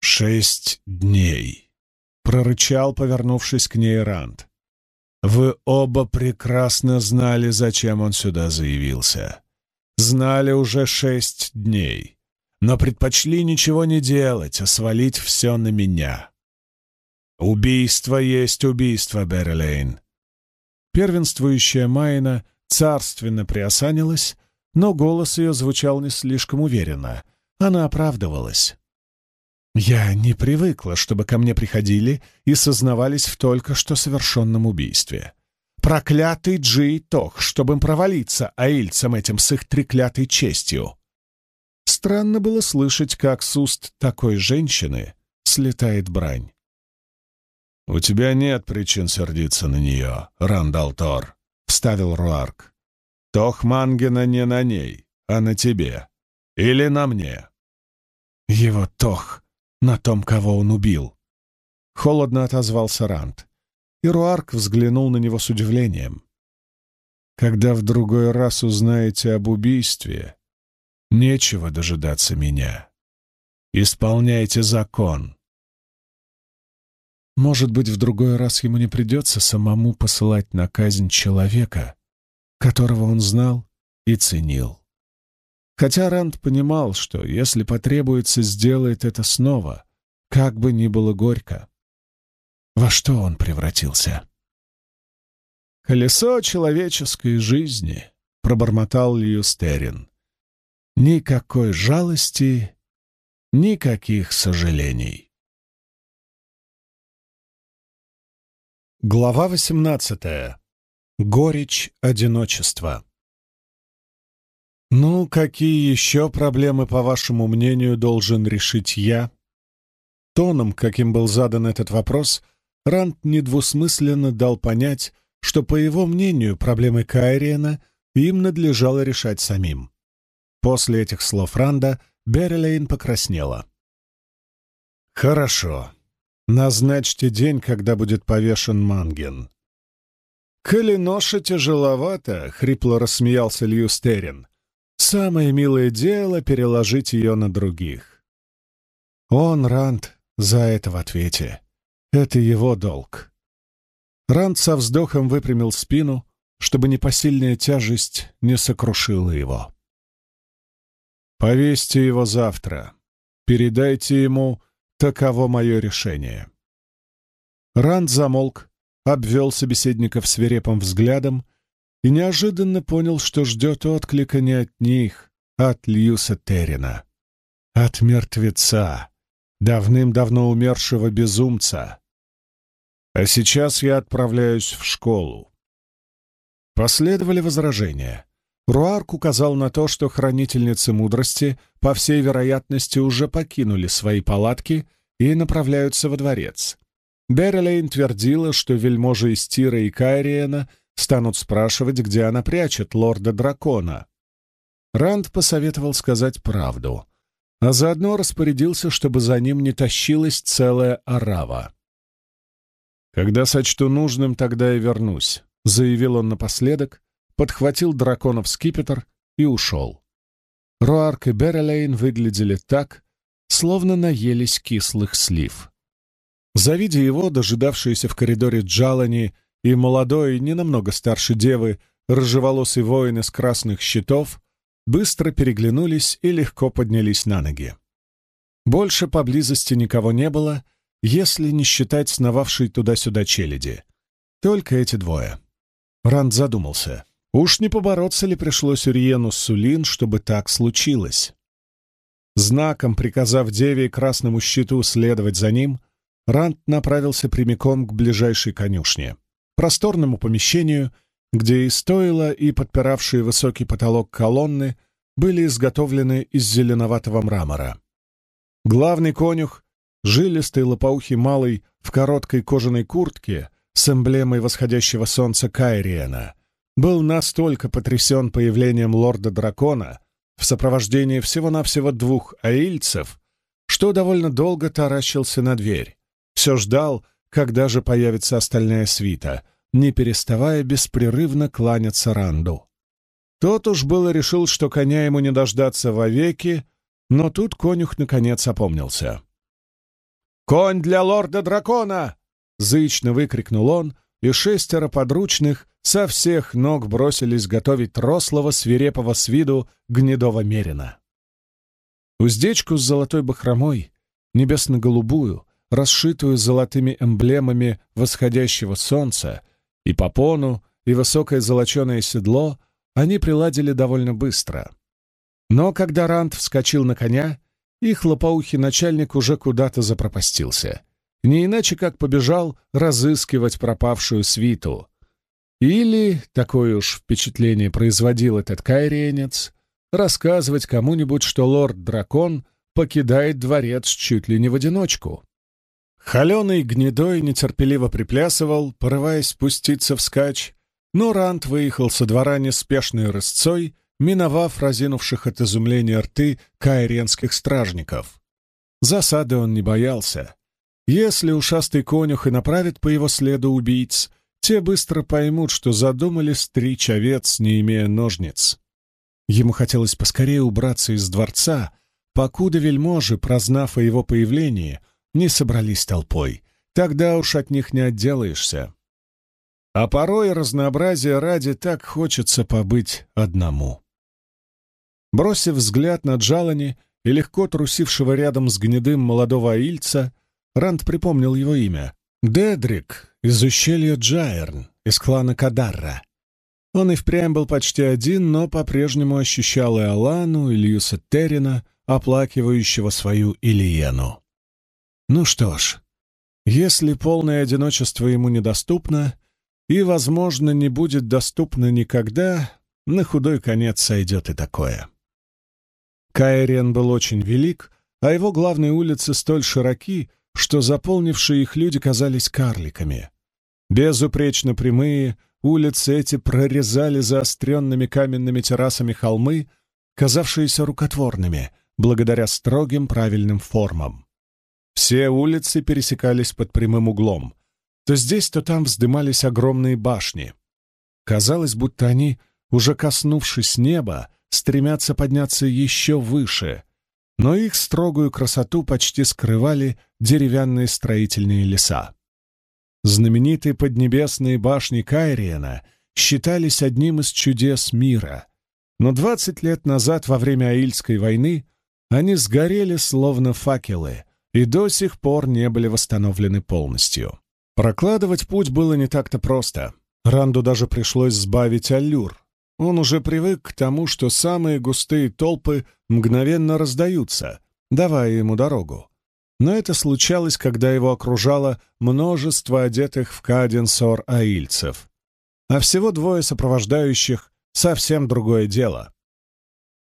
«Шесть дней», — прорычал, повернувшись к ней Ранд. «Вы оба прекрасно знали, зачем он сюда заявился. Знали уже шесть дней, но предпочли ничего не делать, а свалить все на меня. Убийство есть убийство, Берлейн». Первенствующая Майна царственно приосанилась, но голос ее звучал не слишком уверенно. Она оправдывалась. Я не привыкла, чтобы ко мне приходили и сознавались в только что совершенном убийстве. Проклятый Джи Тох, чтобы им провалиться аильцам этим с их треклятой честью. Странно было слышать, как с уст такой женщины слетает брань. «У тебя нет причин сердиться на нее, Рандал Тор», — вставил Руарк. «Тох Мангена не на ней, а на тебе. Или на мне». «Его Тох на том, кого он убил. Холодно отозвался Рант. И Руарк взглянул на него с удивлением. «Когда в другой раз узнаете об убийстве, нечего дожидаться меня. Исполняйте закон». Может быть, в другой раз ему не придется самому посылать на казнь человека, которого он знал и ценил. Хотя Ранд понимал, что, если потребуется, сделает это снова, как бы ни было горько. Во что он превратился? «Колесо человеческой жизни», — пробормотал Льюстерин. «Никакой жалости, никаких сожалений». Глава восемнадцатая. Горечь одиночества. «Ну, какие еще проблемы, по вашему мнению, должен решить я?» Тоном, каким был задан этот вопрос, Ранд недвусмысленно дал понять, что, по его мнению, проблемы Кайриена им надлежало решать самим. После этих слов Ранда Беррилейн покраснела. «Хорошо. Назначьте день, когда будет повешен Манген». «Коли ноша тяжеловато», — хрипло рассмеялся Льюстерин, Самое милое дело — переложить ее на других. Он, Ранд, за это в ответе. Это его долг. Ранд со вздохом выпрямил спину, чтобы непосильная тяжесть не сокрушила его. «Повесьте его завтра. Передайте ему, таково мое решение». Ранд замолк, обвел собеседников свирепым взглядом и неожиданно понял, что ждет отклика не от них, а от Льюса Террина. От мертвеца, давным-давно умершего безумца. А сейчас я отправляюсь в школу. Последовали возражения. Руарк указал на то, что хранительницы мудрости, по всей вероятности, уже покинули свои палатки и направляются во дворец. Беррилейн твердила, что вельможи из Тира и Кайриена станут спрашивать, где она прячет лорда-дракона. Ранд посоветовал сказать правду, а заодно распорядился, чтобы за ним не тащилась целая орава. «Когда сочту нужным, тогда и вернусь», — заявил он напоследок, подхватил драконов скипетр и ушел. Руарк и Беррелейн выглядели так, словно наелись кислых слив. Завидя его, дожидавшиеся в коридоре Джалани и молодой, не намного старше девы, рыжеволосый воин из красных щитов, быстро переглянулись и легко поднялись на ноги. Больше поблизости никого не было, если не считать сновавшей туда-сюда челяди. Только эти двое. Ранд задумался. Уж не побороться ли пришлось Урьену Сулин, чтобы так случилось? Знаком приказав Деве и Красному Щиту следовать за ним, Ранд направился прямиком к ближайшей конюшне просторному помещению, где и стоило, и подпиравшие высокий потолок колонны были изготовлены из зеленоватого мрамора. Главный конюх, жилистый лопоухий малый в короткой кожаной куртке с эмблемой восходящего солнца Кайриена, был настолько потрясен появлением лорда-дракона в сопровождении всего-навсего двух аильцев, что довольно долго таращился на дверь. Все ждал, когда же появится остальная свита, не переставая беспрерывно кланяться Ранду. Тот уж было решил, что коня ему не дождаться вовеки, но тут конюх наконец опомнился. «Конь для лорда-дракона!» — зычно выкрикнул он, и шестеро подручных со всех ног бросились готовить рослого, свирепого с виду гнедого мерина. Уздечку с золотой бахромой, небесно-голубую, расшитую золотыми эмблемами восходящего солнца, и попону, и высокое золоченое седло они приладили довольно быстро. Но когда Рант вскочил на коня, их лопоухий начальник уже куда-то запропастился. Не иначе как побежал разыскивать пропавшую свиту. Или, такое уж впечатление производил этот кайренец, рассказывать кому-нибудь, что лорд-дракон покидает дворец чуть ли не в одиночку. Холеный гнедой нетерпеливо приплясывал, порываясь спуститься вскачь, но Рант выехал со двора неспешной рысцой, миновав разинувших от изумления рты кайренских стражников. Засады он не боялся. Если ушастый конюх и направит по его следу убийц, те быстро поймут, что задумали стричь овец, не имея ножниц. Ему хотелось поскорее убраться из дворца, покуда вельможи, прознав о его появлении, не собрались толпой. Тогда уж от них не отделаешься. А порой разнообразие ради так хочется побыть одному. Бросив взгляд на Джалани и легко трусившего рядом с гнедым молодого аильца, Ранд припомнил его имя. Дедрик из ущелья Джайерн, из клана Кадарра. Он и впрямь был почти один, но по-прежнему ощущал и Алану, и Льюса Террина, оплакивающего свою Ильену. Ну что ж, если полное одиночество ему недоступно и, возможно, не будет доступно никогда, на худой конец сойдет и такое. Кайриен был очень велик, а его главные улицы столь широки, что заполнившие их люди казались карликами. Безупречно прямые, улицы эти прорезали заостренными каменными террасами холмы, казавшиеся рукотворными, благодаря строгим правильным формам. Все улицы пересекались под прямым углом. То здесь, то там вздымались огромные башни. Казалось, будто они, уже коснувшись неба, стремятся подняться еще выше, но их строгую красоту почти скрывали деревянные строительные леса. Знаменитые поднебесные башни Кайриена считались одним из чудес мира, но двадцать лет назад, во время Аильской войны, они сгорели словно факелы — и до сих пор не были восстановлены полностью. Прокладывать путь было не так-то просто. Ранду даже пришлось сбавить аллюр. Он уже привык к тому, что самые густые толпы мгновенно раздаются, давая ему дорогу. Но это случалось, когда его окружало множество одетых в каденсор аильцев. А всего двое сопровождающих — совсем другое дело.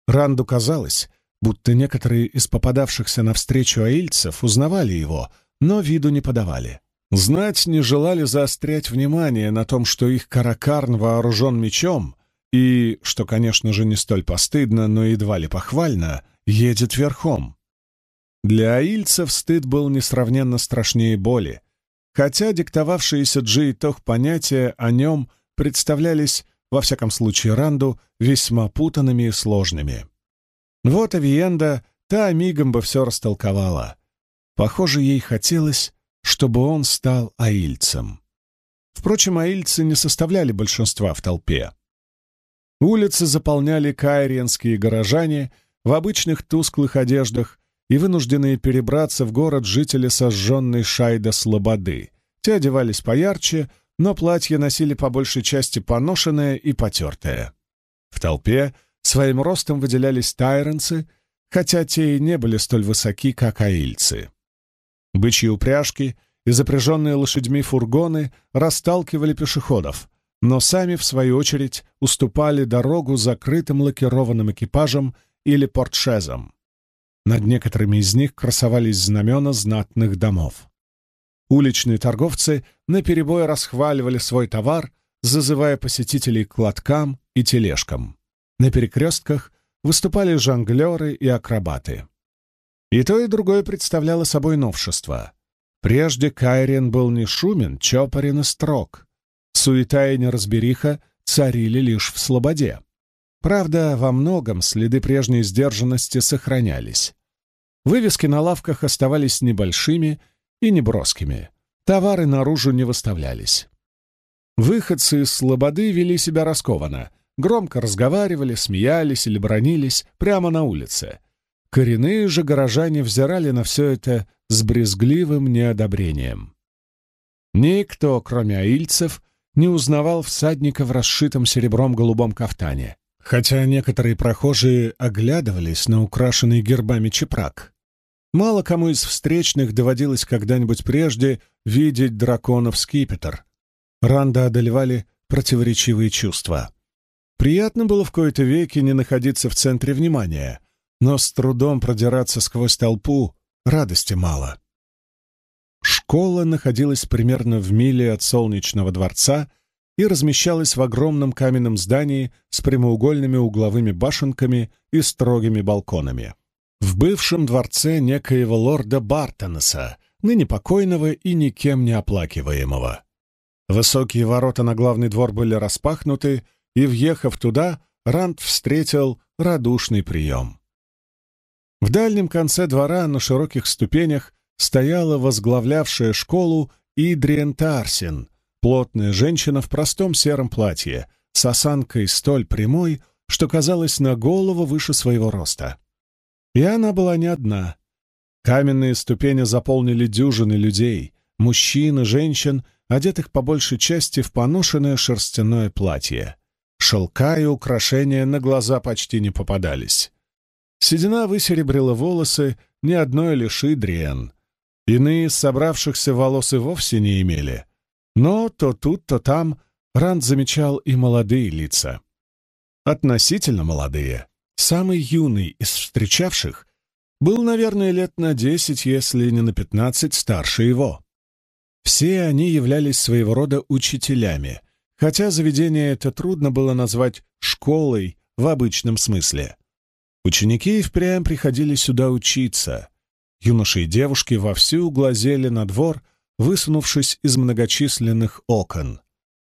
Ранду казалось, будто некоторые из попадавшихся навстречу аильцев узнавали его, но виду не подавали. Знать не желали заострять внимание на том, что их каракарн вооружен мечом и, что, конечно же, не столь постыдно, но едва ли похвально, едет верхом. Для аильцев стыд был несравненно страшнее боли, хотя диктовавшиеся Джи и Тох понятия о нем представлялись, во всяком случае Ранду, весьма путанными и сложными. Вот Авиенда та мигом бы все растолковала. Похоже, ей хотелось, чтобы он стал аильцем. Впрочем, аильцы не составляли большинства в толпе. Улицы заполняли кайриенские горожане в обычных тусклых одеждах и вынужденные перебраться в город жители сожженной Шайда Слободы. Те одевались поярче, но платья носили по большей части поношенное и потертое. В толпе Своим ростом выделялись тайренцы, хотя те и не были столь высоки, как аильцы. Бычьи упряжки и запряженные лошадьми фургоны расталкивали пешеходов, но сами, в свою очередь, уступали дорогу закрытым лакированным экипажам или портшезам. Над некоторыми из них красовались знамена знатных домов. Уличные торговцы наперебой расхваливали свой товар, зазывая посетителей к лоткам и тележкам. На перекрестках выступали жонглеры и акробаты. И то, и другое представляло собой новшество. Прежде Кайрен был не шумен, чопорен и строг. Суета и неразбериха царили лишь в слободе. Правда, во многом следы прежней сдержанности сохранялись. Вывески на лавках оставались небольшими, и неброскими. Товары наружу не выставлялись. Выходцы из слободы вели себя раскованно, громко разговаривали, смеялись или бронились прямо на улице. Коренные же горожане взирали на все это с брезгливым неодобрением. Никто, кроме аильцев, не узнавал всадника в расшитом серебром голубом кафтане, хотя некоторые прохожие оглядывались на украшенный гербами чепрак. Мало кому из встречных доводилось когда-нибудь прежде видеть драконов скипетр. Ранда одолевали противоречивые чувства. Приятно было в кои-то веки не находиться в центре внимания, но с трудом продираться сквозь толпу радости мало. Школа находилась примерно в миле от Солнечного дворца и размещалась в огромном каменном здании с прямоугольными угловыми башенками и строгими балконами. В бывшем дворце некоего лорда Бартонеса, ныне покойного и никем не оплакиваемого. Высокие ворота на главный двор были распахнуты, и, въехав туда, Ранд встретил радушный прием. В дальнем конце двора на широких ступенях стояла возглавлявшая школу Идриен Тарсин, плотная женщина в простом сером платье, с осанкой столь прямой, что казалась на голову выше своего роста. И она была не одна. Каменные ступени заполнили дюжины людей, мужчин и женщин, одетых по большей части в поношенное шерстяное платье. Шелка и украшения на глаза почти не попадались. Седина высеребрила волосы ни одной лишь Идриен, Иные собравшихся волос и вовсе не имели. Но то тут, то там Ранд замечал и молодые лица. Относительно молодые. Самый юный из встречавших был, наверное, лет на десять, если не на пятнадцать, старше его. Все они являлись своего рода учителями, хотя заведение это трудно было назвать школой в обычном смысле. Ученики впрямь приходили сюда учиться — Юноши и девушки вовсю глазели на двор, высунувшись из многочисленных окон.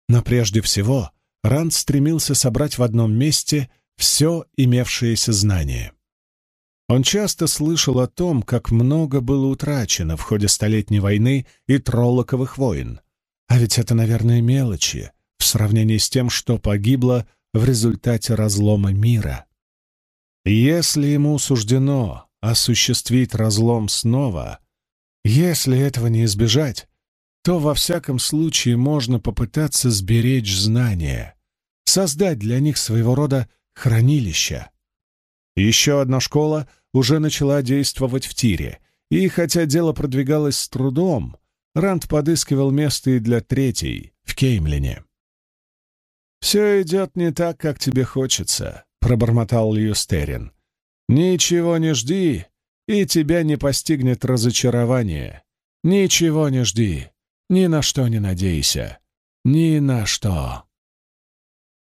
Но прежде всего Ранд стремился собрать в одном месте все имевшееся знание. Он часто слышал о том, как много было утрачено в ходе Столетней войны и Троллоковых войн. А ведь это, наверное, мелочи сравнении с тем, что погибло в результате разлома мира. Если ему суждено осуществить разлом снова, если этого не избежать, то во всяком случае можно попытаться сберечь знания, создать для них своего рода хранилище. Еще одна школа уже начала действовать в тире, и хотя дело продвигалось с трудом, Ранд подыскивал место и для третьей, в Кеймлине. «Все идет не так, как тебе хочется», — пробормотал Льюстерин. Ничего не жди, и тебя не постигнет разочарование. Ничего не жди, ни на что не надейся. Ни на что.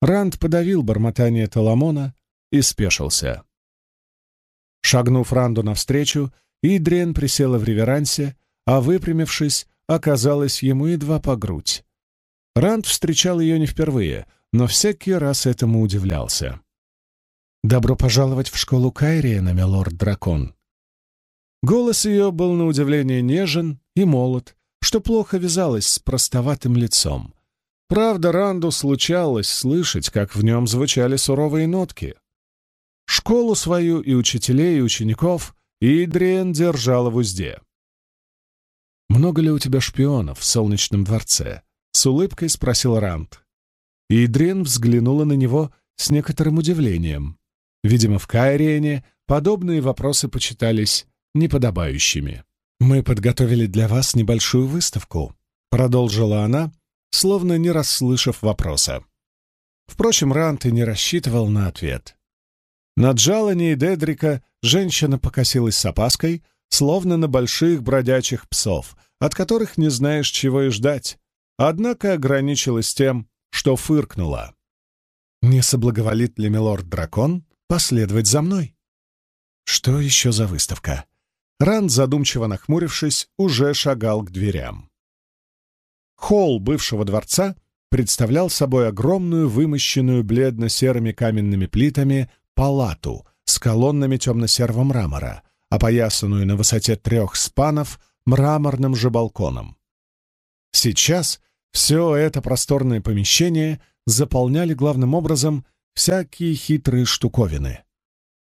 Ранд подавил бормотание Таламона и спешился. Шагнув Ранду навстречу, Идриен присела в реверансе, а, выпрямившись, оказалась ему едва по грудь. Ранд встречал ее не впервые, но всякий раз этому удивлялся. «Добро пожаловать в школу Кайриена, милорд-дракон». Голос ее был на удивление нежен и молод, что плохо вязалось с простоватым лицом. Правда, Ранду случалось слышать, как в нем звучали суровые нотки. Школу свою и учителей, и учеников Идриен держала в узде. «Много ли у тебя шпионов в Солнечном дворце?» — с улыбкой спросил Ранд. Идриен взглянула на него с некоторым удивлением. Видимо, в Кайрене подобные вопросы почитались неподобающими. «Мы подготовили для вас небольшую выставку», — продолжила она, словно не расслышав вопроса. Впрочем, Рант и не рассчитывал на ответ. На Джалани и Дедрика женщина покосилась с опаской, словно на больших бродячих псов, от которых не знаешь, чего и ждать, однако ограничилась тем, что фыркнула. «Не соблаговолит ли милорд-дракон последовать за мной. Что еще за выставка? Ранд, задумчиво нахмурившись, уже шагал к дверям. Холл бывшего дворца представлял собой огромную, вымощенную бледно-серыми каменными плитами палату с колоннами темно-серого мрамора, опоясанную на высоте трех спанов мраморным же балконом. Сейчас все это просторное помещение заполняли главным образом всякие хитрые штуковины.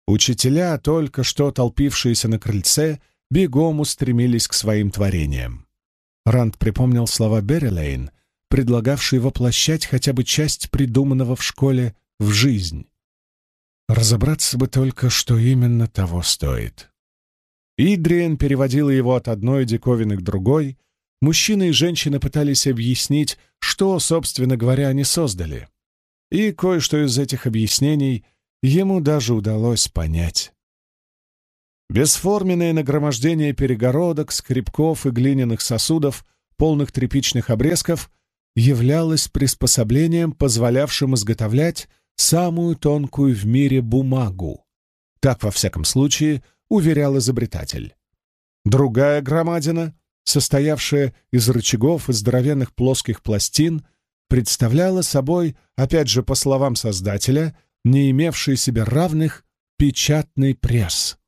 Учителя, только что толпившиеся на крыльце, бегом устремились к своим творениям. Ранд припомнил слова Беррилейн, предлагавшие воплощать хотя бы часть придуманного в школе в жизнь. Разобраться бы только, что именно того стоит. Идриен переводила его от одной диковины к другой. Мужчины и женщины пытались объяснить, что, собственно говоря, они создали. И кое-что из этих объяснений — ему даже удалось понять. Бесформенное нагромождение перегородок, скребков и глиняных сосудов, полных тряпичных обрезков, являлось приспособлением, позволявшим изготовлять самую тонкую в мире бумагу. Так, во всяком случае, уверял изобретатель. Другая громадина, состоявшая из рычагов и здоровенных плоских пластин, представляла собой, опять же по словам создателя, не имевший себе равных, печатный пресс.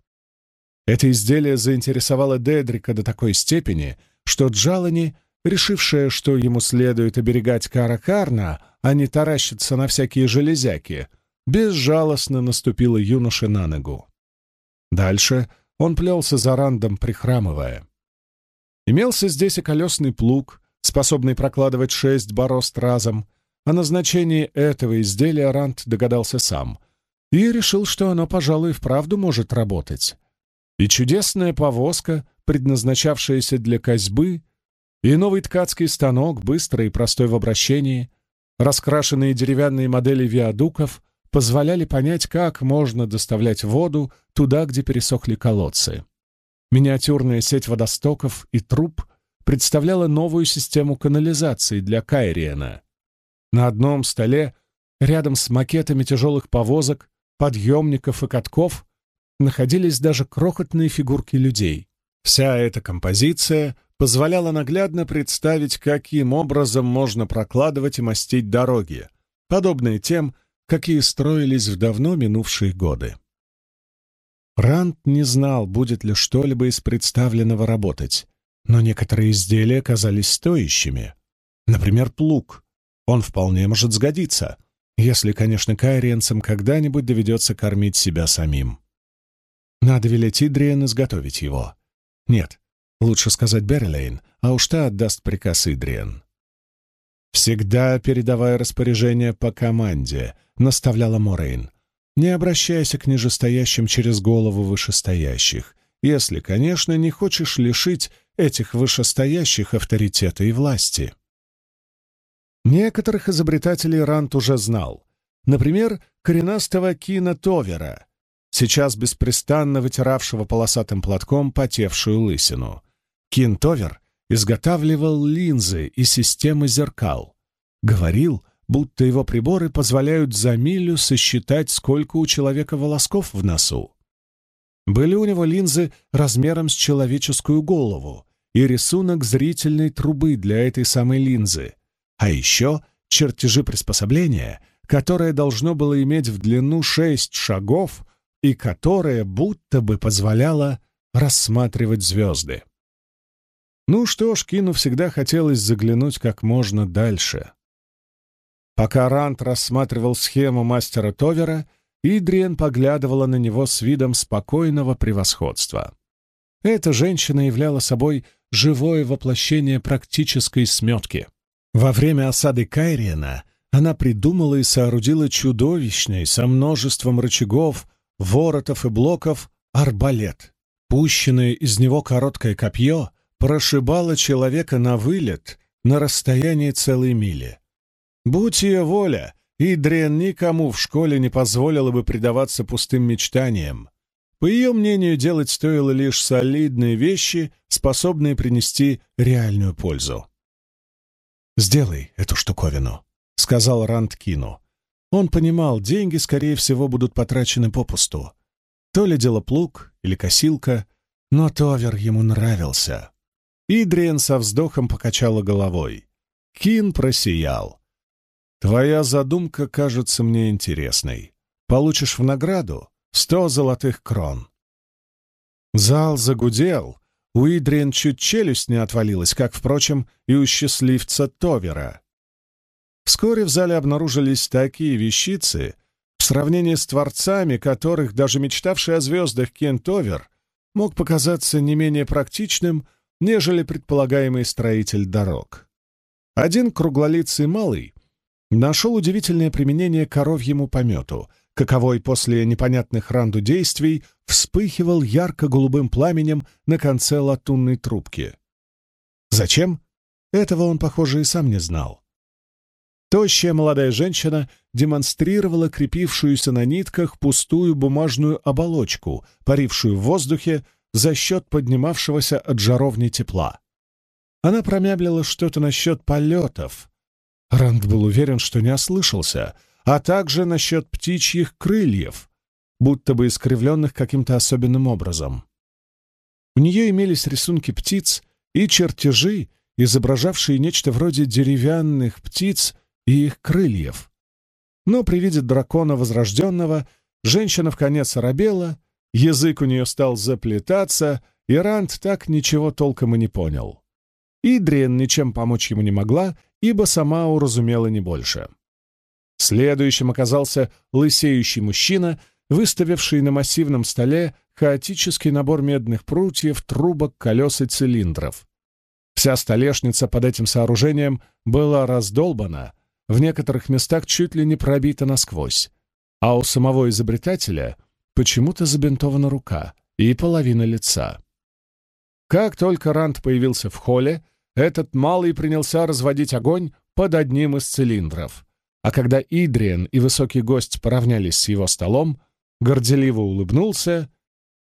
Это изделие заинтересовало Дедрика до такой степени, что Джалани, решившая, что ему следует оберегать Кара Карна, а не таращиться на всякие железяки, безжалостно наступила юноше на ногу. Дальше он плелся за рандом, прихрамывая. Имелся здесь и колесный плуг, способный прокладывать шесть борозд разом, о назначении этого изделия Рант догадался сам и решил, что оно, пожалуй, вправду может работать. И чудесная повозка, предназначавшаяся для козьбы, и новый ткацкий станок, быстрый и простой в обращении, раскрашенные деревянные модели виадуков позволяли понять, как можно доставлять воду туда, где пересохли колодцы. Миниатюрная сеть водостоков и труб представляла новую систему канализации для Кайриена — на одном столе, рядом с макетами тяжелых повозок, подъемников и катков, находились даже крохотные фигурки людей. Вся эта композиция позволяла наглядно представить, каким образом можно прокладывать и мастить дороги, подобные тем, какие строились в давно минувшие годы. Рант не знал, будет ли что-либо из представленного работать, но некоторые изделия казались стоящими. Например, плуг, он вполне может сгодиться, если, конечно, кайренцам когда-нибудь доведется кормить себя самим. Надо велеть Идриен изготовить его. Нет, лучше сказать Берлейн, а уж та отдаст приказ Идриен. «Всегда передавая распоряжение по команде», — наставляла Морейн. «Не обращайся к нижестоящим через голову вышестоящих, если, конечно, не хочешь лишить этих вышестоящих авторитета и власти». Некоторых изобретателей Рант уже знал. Например, коренастого Кина Товера, сейчас беспрестанно вытиравшего полосатым платком потевшую лысину. Кин Товер изготавливал линзы и системы зеркал. Говорил, будто его приборы позволяют за милю сосчитать, сколько у человека волосков в носу. Были у него линзы размером с человеческую голову и рисунок зрительной трубы для этой самой линзы — а еще чертежи приспособления, которое должно было иметь в длину шесть шагов и которое будто бы позволяло рассматривать звезды. Ну что ж, Кину всегда хотелось заглянуть как можно дальше. Пока Рант рассматривал схему мастера Товера, Идриен поглядывала на него с видом спокойного превосходства. Эта женщина являла собой живое воплощение практической сметки — во время осады Кайриена она придумала и соорудила чудовищный, со множеством рычагов, воротов и блоков, арбалет. Пущенное из него короткое копье прошибало человека на вылет на расстоянии целой мили. Будь ее воля, Идриен никому в школе не позволила бы предаваться пустым мечтаниям. По ее мнению, делать стоило лишь солидные вещи, способные принести реальную пользу. «Сделай эту штуковину», — сказал Ранд Кину. Он понимал, деньги, скорее всего, будут потрачены попусту. То ли дело плуг или косилка, но Товер ему нравился. Идриен со вздохом покачала головой. Кин просиял. «Твоя задумка кажется мне интересной. Получишь в награду сто золотых крон». Зал загудел, у Идриен чуть челюсть не отвалилась, как, впрочем, и у счастливца Товера. Вскоре в зале обнаружились такие вещицы, в сравнении с творцами, которых даже мечтавший о звездах Кентовер мог показаться не менее практичным, нежели предполагаемый строитель дорог. Один круглолицый малый нашел удивительное применение коровьему помету, каковой после непонятных ранду действий вспыхивал ярко-голубым пламенем на конце латунной трубки. Зачем? Этого он, похоже, и сам не знал. Тощая молодая женщина демонстрировала крепившуюся на нитках пустую бумажную оболочку, парившую в воздухе за счет поднимавшегося от жаровни тепла. Она промямлила что-то насчет полетов. Ранд был уверен, что не ослышался, а также насчет птичьих крыльев, будто бы искривленных каким-то особенным образом. У нее имелись рисунки птиц и чертежи, изображавшие нечто вроде деревянных птиц и их крыльев. Но при виде дракона Возрожденного женщина в конец оробела, язык у нее стал заплетаться, и Ранд так ничего толком и не понял. Идриен ничем помочь ему не могла, ибо сама уразумела не больше. Следующим оказался лысеющий мужчина, выставивший на массивном столе хаотический набор медных прутьев, трубок, колес и цилиндров. Вся столешница под этим сооружением была раздолбана, в некоторых местах чуть ли не пробита насквозь, а у самого изобретателя почему-то забинтована рука и половина лица. Как только Ранд появился в холле, этот малый принялся разводить огонь под одним из цилиндров, а когда Идриен и высокий гость поравнялись с его столом, горделиво улыбнулся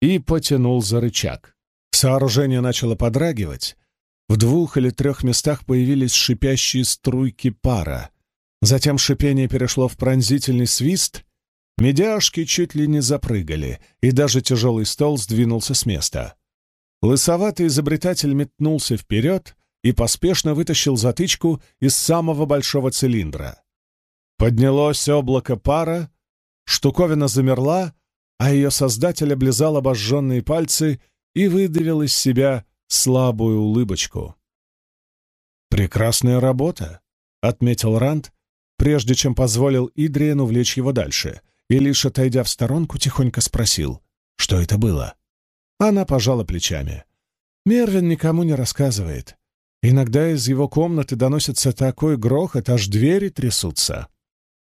и потянул за рычаг. Сооружение начало подрагивать, в двух или трех местах появились шипящие струйки пара, Затем шипение перешло в пронзительный свист, медяшки чуть ли не запрыгали, и даже тяжелый стол сдвинулся с места. Лысоватый изобретатель метнулся вперед и поспешно вытащил затычку из самого большого цилиндра. Поднялось облако пара, штуковина замерла, а ее создатель облизал обожженные пальцы и выдавил из себя слабую улыбочку. «Прекрасная работа», — отметил Ранд, прежде чем позволил Идриен увлечь его дальше, и лишь отойдя в сторонку, тихонько спросил, что это было. Она пожала плечами. Мервин никому не рассказывает. Иногда из его комнаты доносится такой грохот, аж двери трясутся.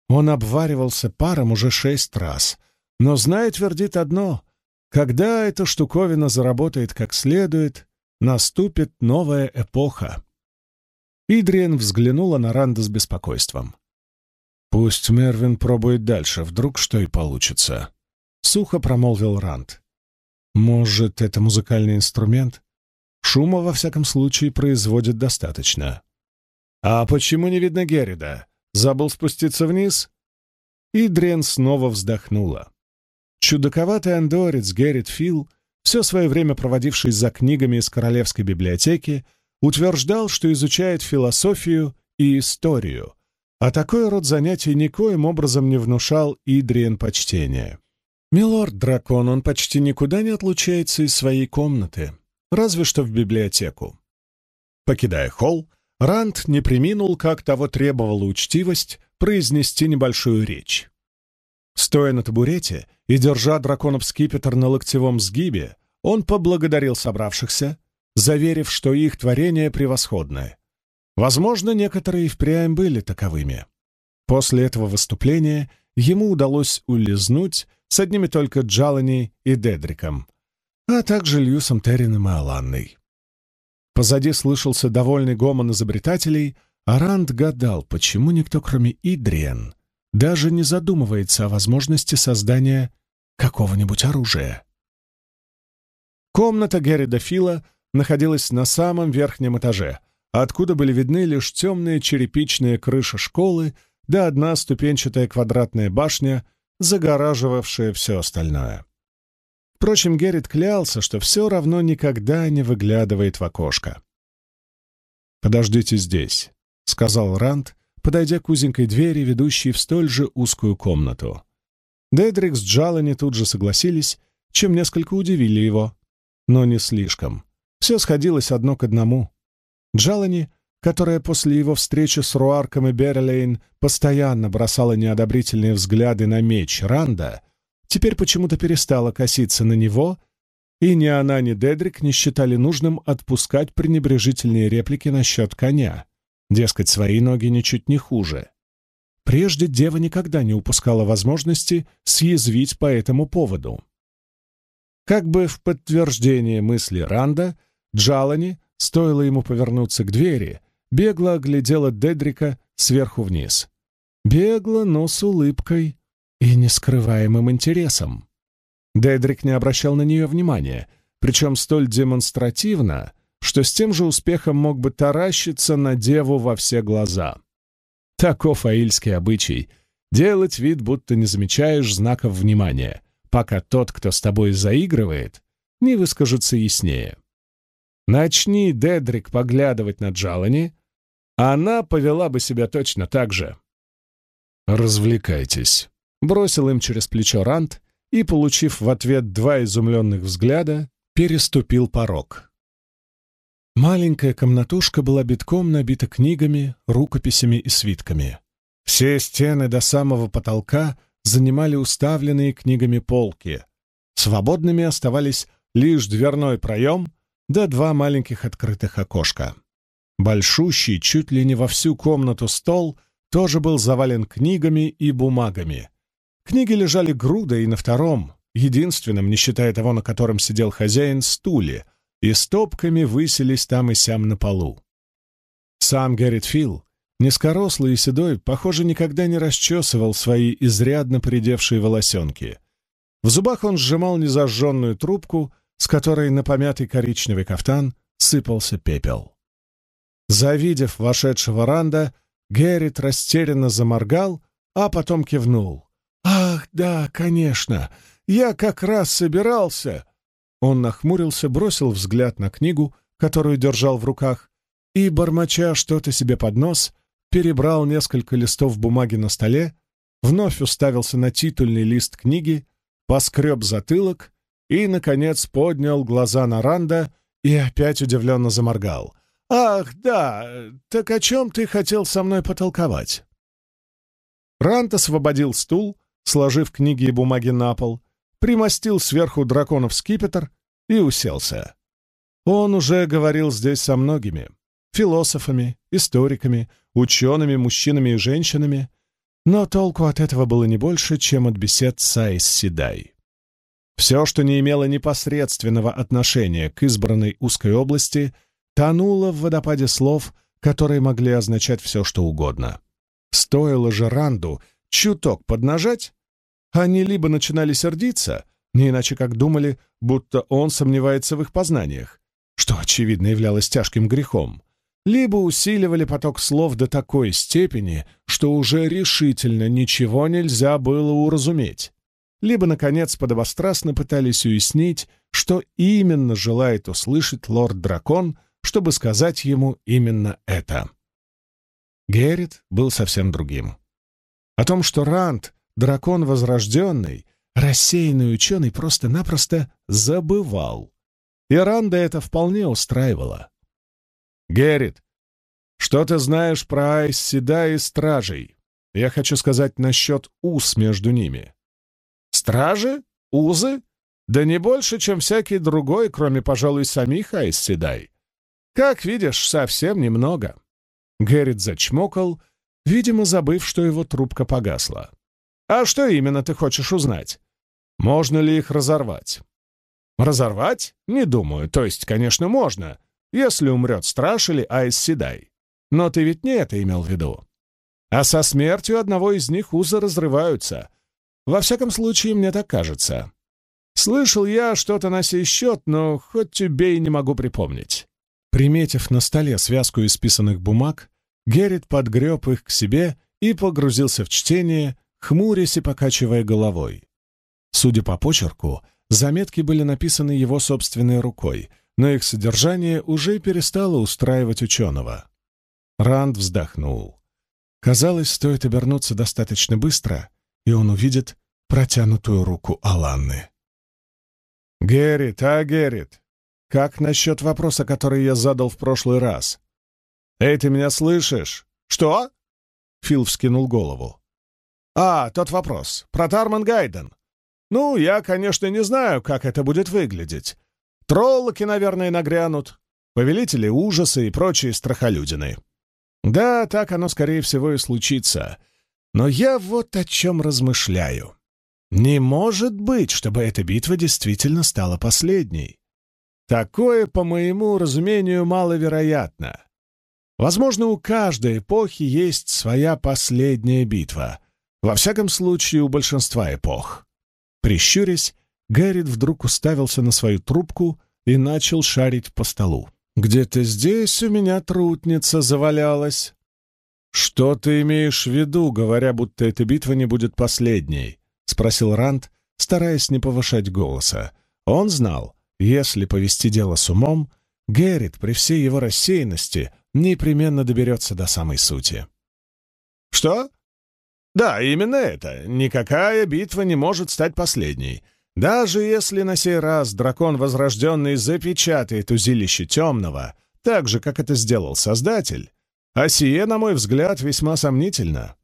Он обваривался паром уже шесть раз, но знает, твердит одно — когда эта штуковина заработает как следует, наступит новая эпоха. Идриен взглянула на Ранда с беспокойством. «Пусть Мервин пробует дальше, вдруг что и получится», — сухо промолвил Ранд. «Может, это музыкальный инструмент? Шума, во всяком случае, производит достаточно». «А почему не видно Геррида? Забыл спуститься вниз?» И Дрен снова вздохнула. Чудаковатый андорец Геррит Фил, все свое время проводивший за книгами из Королевской библиотеки, утверждал, что изучает философию и историю, а такой род занятий никоим образом не внушал Идриен почтения. Милорд-дракон, он почти никуда не отлучается из своей комнаты, разве что в библиотеку. Покидая холл, Ранд не приминул, как того требовала учтивость, произнести небольшую речь. Стоя на табурете и держа драконов скипетр на локтевом сгибе, он поблагодарил собравшихся, заверив, что их творение превосходное, Возможно, некоторые впрямь были таковыми. После этого выступления ему удалось улизнуть с одними только Джалани и Дедриком, а также Льюсом Террином и Аланной. Позади слышался довольный гомон изобретателей, а Ранд гадал, почему никто, кроме Идриен, даже не задумывается о возможности создания какого-нибудь оружия. Комната Геррида Фила находилась на самом верхнем этаже — откуда были видны лишь темная черепичная крыша школы да одна ступенчатая квадратная башня, загораживавшая все остальное. Впрочем, Геррит клялся, что все равно никогда не выглядывает в окошко. «Подождите здесь», — сказал Ранд, подойдя к узенькой двери, ведущей в столь же узкую комнату. Дедрик с Джалани тут же согласились, чем несколько удивили его, но не слишком. Все сходилось одно к одному. Джалани, которая после его встречи с Руарком и Берлейн постоянно бросала неодобрительные взгляды на меч Ранда, теперь почему-то перестала коситься на него, и ни она, ни Дедрик не считали нужным отпускать пренебрежительные реплики насчет коня. Дескать, свои ноги ничуть не хуже. Прежде дева никогда не упускала возможности съязвить по этому поводу. Как бы в подтверждение мысли Ранда, Джалани, стоило ему повернуться к двери, бегло оглядела Дедрика сверху вниз. Бегло, но с улыбкой и нескрываемым интересом. Дедрик не обращал на нее внимания, причем столь демонстративно, что с тем же успехом мог бы таращиться на деву во все глаза. Таков аильский обычай — делать вид, будто не замечаешь знаков внимания, пока тот, кто с тобой заигрывает, не выскажется яснее. Начни Дедрик поглядывать на Джалани, она повела бы себя точно так же. «Развлекайтесь», — бросил им через плечо Рант и, получив в ответ два изумленных взгляда, переступил порог. Маленькая комнатушка была битком набита книгами, рукописями и свитками. Все стены до самого потолка занимали уставленные книгами полки. Свободными оставались лишь дверной проем да два маленьких открытых окошка. Большущий, чуть ли не во всю комнату стол тоже был завален книгами и бумагами. Книги лежали грудой и на втором, единственном, не считая того, на котором сидел хозяин, стуле, и стопками высились там и сям на полу. Сам Гэррит Филл, низкорослый и седой, похоже, никогда не расчесывал свои изрядно придевшие волосенки. В зубах он сжимал незажженную трубку, с которой на помятый коричневый кафтан сыпался пепел. Завидев вошедшего Ранда, Геррит растерянно заморгал, а потом кивнул. «Ах, да, конечно, я как раз собирался...» Он нахмурился, бросил взгляд на книгу, которую держал в руках, и, бормоча что-то себе под нос, перебрал несколько листов бумаги на столе, вновь уставился на титульный лист книги, поскреб затылок и, наконец, поднял глаза на Ранда и опять удивленно заморгал — «Ах, да, так о чем ты хотел со мной потолковать?» Рант освободил стул, сложив книги и бумаги на пол, примостил сверху драконов скипетр и уселся. Он уже говорил здесь со многими — философами, историками, учеными, мужчинами и женщинами, но толку от этого было не больше, чем от бесед с Айс Седай. Все, что не имело непосредственного отношения к избранной узкой области — тонула в водопаде слов, которые могли означать все, что угодно. Стоило же Ранду чуток поднажать, они либо начинали сердиться, не иначе как думали, будто он сомневается в их познаниях, что, очевидно, являлось тяжким грехом, либо усиливали поток слов до такой степени, что уже решительно ничего нельзя было уразуметь, либо, наконец, подобострастно пытались уяснить, что именно желает услышать лорд-дракон чтобы сказать ему именно это. Геррит был совсем другим. О том, что Ранд, дракон возрожденный, рассеянный ученый, просто-напросто забывал. И Ранда это вполне устраивало. «Геррит, что ты знаешь про Айс Седа и Стражей? Я хочу сказать насчет уз между ними». «Стражи? Узы? Да не больше, чем всякий другой, кроме, пожалуй, самих Айс Седай. «Как видишь, совсем немного». Гэррит зачмокал, видимо, забыв, что его трубка погасла. «А что именно ты хочешь узнать? Можно ли их разорвать?» «Разорвать? Не думаю. То есть, конечно, можно, если умрет Страж или Айс Седай. Но ты ведь не это имел в виду. А со смертью одного из них узы разрываются. Во всяком случае, мне так кажется. Слышал я что-то на сей счет, но хоть тебе и не могу припомнить. Приметив на столе связку исписанных бумаг, Геррит подгреб их к себе и погрузился в чтение, хмурясь и покачивая головой. Судя по почерку, заметки были написаны его собственной рукой, но их содержание уже перестало устраивать ученого. Ранд вздохнул. Казалось, стоит обернуться достаточно быстро, и он увидит протянутую руку Аланны. «Геррит, а, Геррит, как насчет вопроса, который я задал в прошлый раз? Эй, ты меня слышишь? Что? Фил вскинул голову. А, тот вопрос. Про Тарман Гайден. Ну, я, конечно, не знаю, как это будет выглядеть. Троллоки, наверное, нагрянут. Повелители ужаса и прочие страхолюдины. Да, так оно, скорее всего, и случится. Но я вот о чем размышляю. Не может быть, чтобы эта битва действительно стала последней. Такое, по моему разумению, маловероятно. Возможно, у каждой эпохи есть своя последняя битва. Во всяком случае, у большинства эпох. Прищурясь, Гэррит вдруг уставился на свою трубку и начал шарить по столу. «Где-то здесь у меня трутница завалялась». «Что ты имеешь в виду, говоря, будто эта битва не будет последней?» — спросил Ранд, стараясь не повышать голоса. Он знал, если повести дело с умом, Геррит при всей его рассеянности непременно доберется до самой сути. «Что?» «Да, именно это. Никакая битва не может стать последней. Даже если на сей раз дракон Возрожденный запечатает узилище Темного, так же, как это сделал Создатель, а сие, на мой взгляд, весьма сомнительно».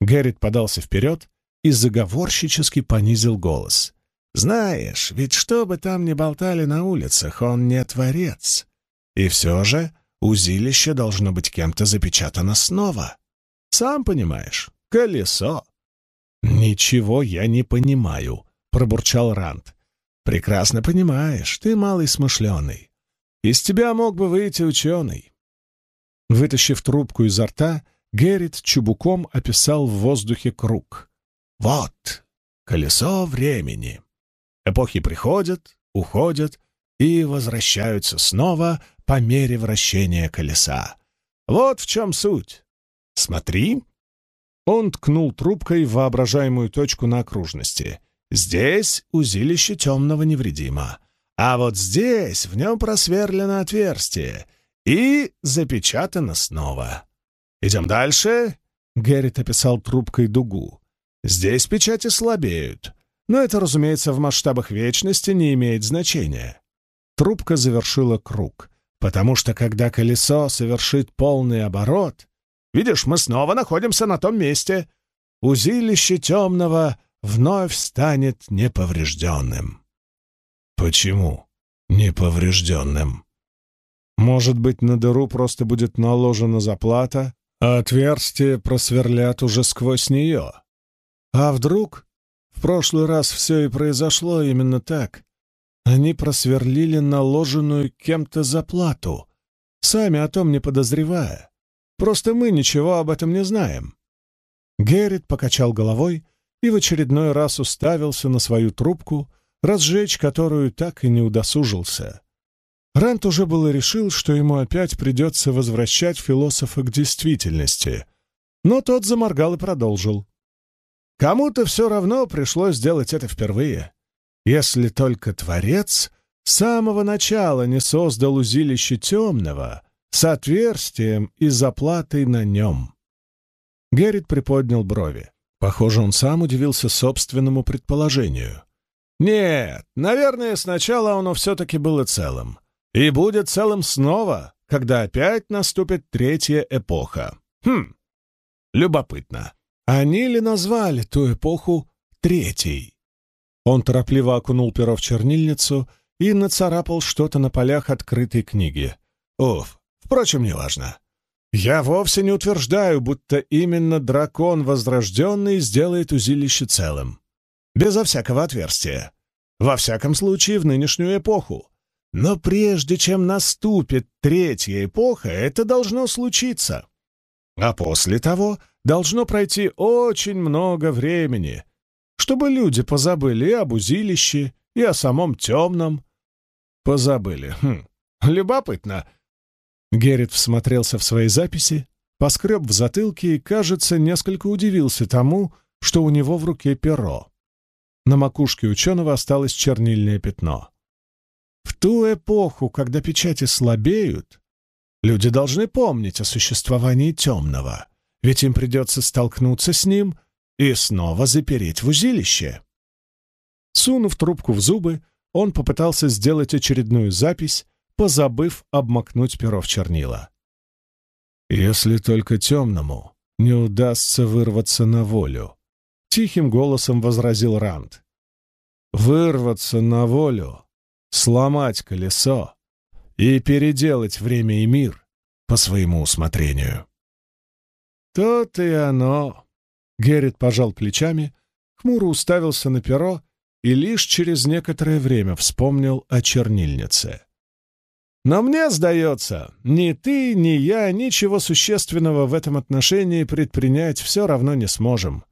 Геррит подался вперед и заговорщически понизил голос. «Знаешь, ведь что бы там ни болтали на улицах, он не творец. И все же узилище должно быть кем-то запечатано снова. Сам понимаешь, колесо». «Ничего я не понимаю», — пробурчал Ранд. «Прекрасно понимаешь, ты малый смышленый. Из тебя мог бы выйти ученый». Вытащив трубку изо рта, Геррит чубуком описал в воздухе круг. «Вот, колесо времени. Эпохи приходят, уходят и возвращаются снова по мере вращения колеса. Вот в чем суть. Смотри. Он ткнул трубкой в воображаемую точку на окружности. Здесь узилище темного невредимо. А вот здесь в нем просверлено отверстие и запечатано снова. Идем дальше. Геррит описал трубкой дугу. Здесь печати слабеют, но это, разумеется, в масштабах вечности не имеет значения. Трубка завершила круг, потому что когда колесо совершит полный оборот, видишь, мы снова находимся на том месте. Узилище темного вновь станет неповрежденным. Почему неповрежденным? Может быть, на дыру просто будет наложена заплата, а отверстие просверлят уже сквозь нее? А вдруг в прошлый раз все и произошло именно так? Они просверлили наложенную кем-то заплату, сами о том не подозревая. Просто мы ничего об этом не знаем. Геррит покачал головой и в очередной раз уставился на свою трубку, разжечь которую так и не удосужился. Рант уже было решил, что ему опять придется возвращать философа к действительности, но тот заморгал и продолжил. Кому-то все равно пришлось сделать это впервые. Если только Творец с самого начала не создал узилище темного с отверстием и заплатой на нем. Геррит приподнял брови. Похоже, он сам удивился собственному предположению. Нет, наверное, сначала оно все-таки было целым. И будет целым снова, когда опять наступит третья эпоха. Хм, любопытно. Они ли назвали ту эпоху Третьей? Он торопливо окунул перо в чернильницу и нацарапал что-то на полях открытой книги. Уф, впрочем, неважно. Я вовсе не утверждаю, будто именно дракон Возрожденный сделает узилище целым. Безо всякого отверстия. Во всяком случае, в нынешнюю эпоху. Но прежде чем наступит третья эпоха, это должно случиться. А после того должно пройти очень много времени, чтобы люди позабыли и об узилище, и о самом темном. Позабыли. Хм, любопытно. Геррит всмотрелся в свои записи, поскреб в затылке и, кажется, несколько удивился тому, что у него в руке перо. На макушке ученого осталось чернильное пятно. В ту эпоху, когда печати слабеют, люди должны помнить о существовании темного — ведь им придется столкнуться с ним и снова запереть в узилище. Сунув трубку в зубы, он попытался сделать очередную запись, позабыв обмакнуть перо в чернила. «Если только темному не удастся вырваться на волю», — тихим голосом возразил Ранд. «Вырваться на волю, сломать колесо и переделать время и мир по своему усмотрению». «То-то и оно!» — Геррит пожал плечами, хмуро уставился на перо и лишь через некоторое время вспомнил о чернильнице. «Но мне сдается, ни ты, ни я ничего существенного в этом отношении предпринять все равно не сможем.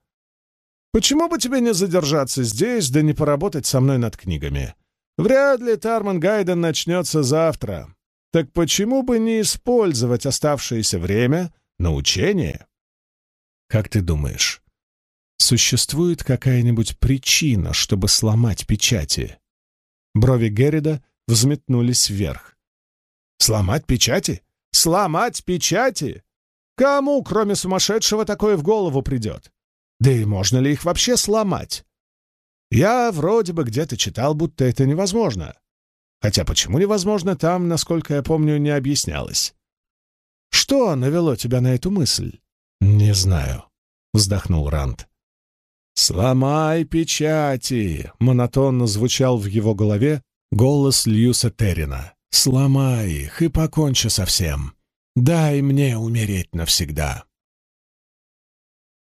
Почему бы тебе не задержаться здесь, да не поработать со мной над книгами? Вряд ли Тарман Гайден начнется завтра. Так почему бы не использовать оставшееся время на учение?» «Как ты думаешь, Существует какая-нибудь причина, чтобы сломать печати? Брови Геррида взметнулись вверх. «Сломать печати? Сломать печати? Кому, кроме сумасшедшего, такое в голову придет? Да и можно ли их вообще сломать? Я вроде бы где-то читал, будто это невозможно. Хотя почему невозможно, там, насколько я помню, не объяснялось. Что навело тебя на эту мысль? Не знаю, вздохнул Рант. «Сломай печати!» — монотонно звучал в его голове голос Льюса Террина. «Сломай их и покончи со всем. Дай мне умереть навсегда».